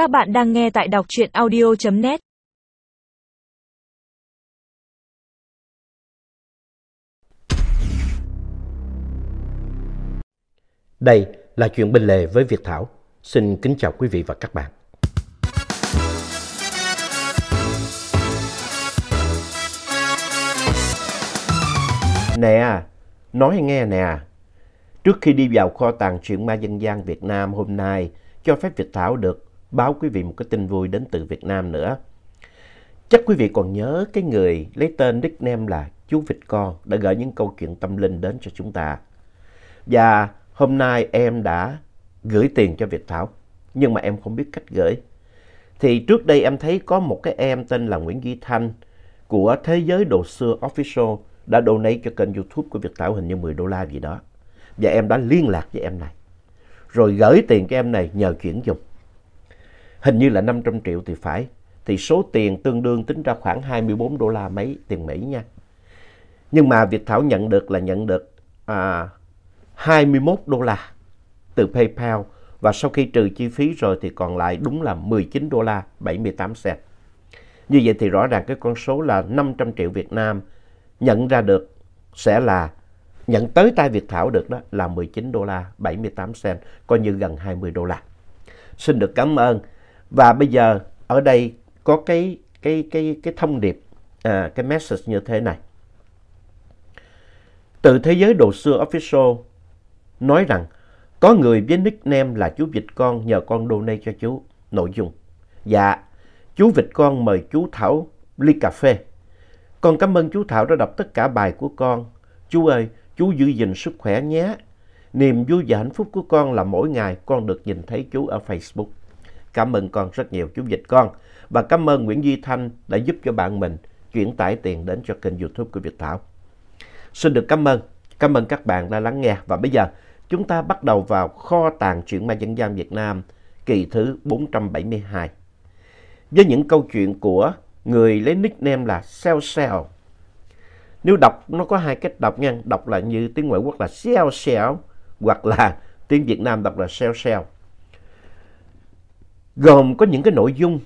Các bạn đang nghe tại đọc truyện audio.net Đây là chuyện bên lề với Việt Thảo. Xin kính chào quý vị và các bạn. Nè, nói nghe nè. Trước khi đi vào kho tàng truyện ma dân gian Việt Nam hôm nay, cho phép Việt Thảo được báo quý vị một cái tin vui đến từ Việt Nam nữa. Chắc quý vị còn nhớ cái người lấy tên nickname là chú Vịt Con đã gửi những câu chuyện tâm linh đến cho chúng ta. Và hôm nay em đã gửi tiền cho Việt Thảo, nhưng mà em không biết cách gửi. Thì trước đây em thấy có một cái em tên là Nguyễn Duy Thanh của Thế giới Đồ Xưa Official đã donate cho kênh YouTube của Việt Thảo hình như 10 đô la gì đó. Và em đã liên lạc với em này. Rồi gửi tiền cho em này nhờ chuyển dùng. Hình như là 500 triệu thì phải. Thì số tiền tương đương tính ra khoảng 24 đô la mấy tiền Mỹ nha. Nhưng mà Việt Thảo nhận được là nhận được à, 21 đô la từ PayPal. Và sau khi trừ chi phí rồi thì còn lại đúng là 19 đô la 78 cent. Như vậy thì rõ ràng cái con số là 500 triệu Việt Nam nhận ra được sẽ là nhận tới tay Việt Thảo được đó là 19 đô la 78 cent, coi như gần 20 đô la. Xin được cảm ơn. Và bây giờ ở đây có cái cái cái cái thông điệp à, cái message như thế này. Từ thế giới đồ xưa official nói rằng có người với nickname là chú vịt con nhờ con donate cho chú. Nội dung. Dạ, chú vịt con mời chú Thảo ly cà phê. Con cảm ơn chú Thảo đã đọc tất cả bài của con. Chú ơi, chú giữ gìn sức khỏe nhé. Niềm vui và hạnh phúc của con là mỗi ngày con được nhìn thấy chú ở Facebook. Cảm ơn con rất nhiều chú Dịch con. Và cảm ơn Nguyễn Duy Thanh đã giúp cho bạn mình chuyển tải tiền đến cho kênh youtube của Việt Thảo. Xin được cảm ơn. Cảm ơn các bạn đã lắng nghe. Và bây giờ chúng ta bắt đầu vào kho tàng truyện ma dân gian Việt Nam kỳ thứ 472. Với những câu chuyện của người lấy nickname là Seo Seo. Nếu đọc nó có hai cách đọc nha, đọc là như tiếng ngoại quốc là Seo Seo hoặc là tiếng Việt Nam đọc là Seo Seo. Gồm có những cái nội dung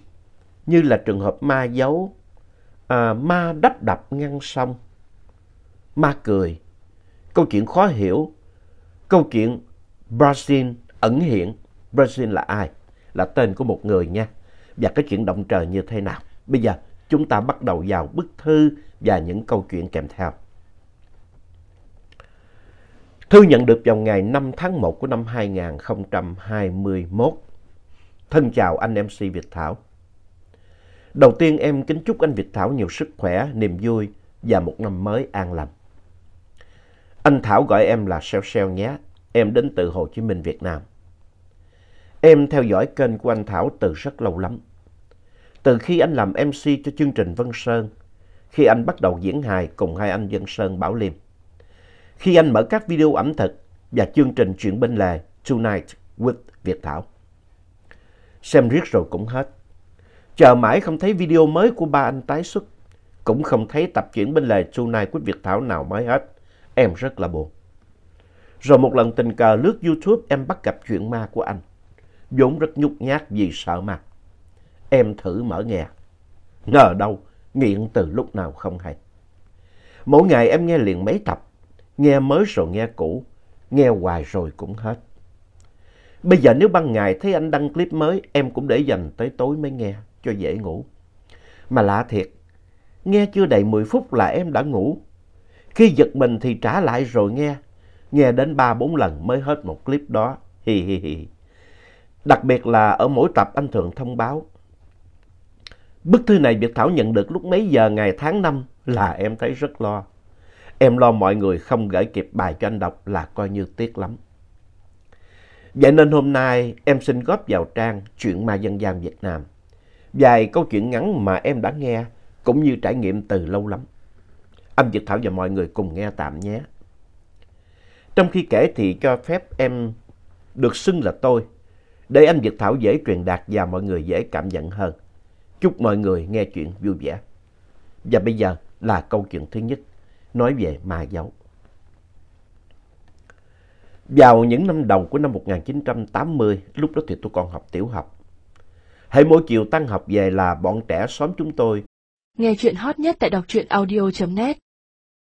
như là trường hợp ma giấu, à, ma đắp đập ngăn sông, ma cười, câu chuyện khó hiểu, câu chuyện Brazil ẩn hiện. Brazil là ai? Là tên của một người nha. Và cái chuyện động trời như thế nào? Bây giờ chúng ta bắt đầu vào bức thư và những câu chuyện kèm theo. Thư nhận được vào ngày 5 tháng 1 của năm 2021. Thân chào anh MC Việt Thảo. Đầu tiên em kính chúc anh Việt Thảo nhiều sức khỏe, niềm vui và một năm mới an lành. Anh Thảo gọi em là Seo Seo nhé. Em đến từ Hồ Chí Minh, Việt Nam. Em theo dõi kênh của anh Thảo từ rất lâu lắm. Từ khi anh làm MC cho chương trình Vân Sơn, khi anh bắt đầu diễn hài cùng hai anh Vân Sơn Bảo Liêm. Khi anh mở các video ẩm thực và chương trình chuyện bên lề Tonight with Việt Thảo. Xem riết rồi cũng hết. Chờ mãi không thấy video mới của ba anh tái xuất. Cũng không thấy tập chuyển bên lề Tonight của Việt Thảo nào mới hết. Em rất là buồn. Rồi một lần tình cờ lướt YouTube em bắt gặp chuyện ma của anh. vốn rất nhút nhát vì sợ ma. Em thử mở nghe. Ngờ đâu, nghiện từ lúc nào không hay. Mỗi ngày em nghe liền mấy tập. Nghe mới rồi nghe cũ. Nghe hoài rồi cũng hết. Bây giờ nếu ban ngày thấy anh đăng clip mới, em cũng để dành tới tối mới nghe, cho dễ ngủ. Mà lạ thiệt, nghe chưa đầy 10 phút là em đã ngủ. Khi giật mình thì trả lại rồi nghe. Nghe đến 3-4 lần mới hết một clip đó. Hi hi hi. Đặc biệt là ở mỗi tập anh thường thông báo. Bức thư này Việt Thảo nhận được lúc mấy giờ ngày tháng năm là em thấy rất lo. Em lo mọi người không gửi kịp bài cho anh đọc là coi như tiếc lắm. Vậy nên hôm nay em xin góp vào trang Chuyện ma dân gian Việt Nam. Vài câu chuyện ngắn mà em đã nghe cũng như trải nghiệm từ lâu lắm. Anh Việt Thảo và mọi người cùng nghe tạm nhé. Trong khi kể thì cho phép em được xưng là tôi, để anh Việt Thảo dễ truyền đạt và mọi người dễ cảm nhận hơn. Chúc mọi người nghe chuyện vui vẻ. Và bây giờ là câu chuyện thứ nhất, nói về ma dấu. Vào những năm đầu của năm 1980, lúc đó thì tôi còn học tiểu học. Hãy mỗi chiều tăng học về là bọn trẻ xóm chúng tôi Nghe chuyện hot nhất tại đọc truyện audio.net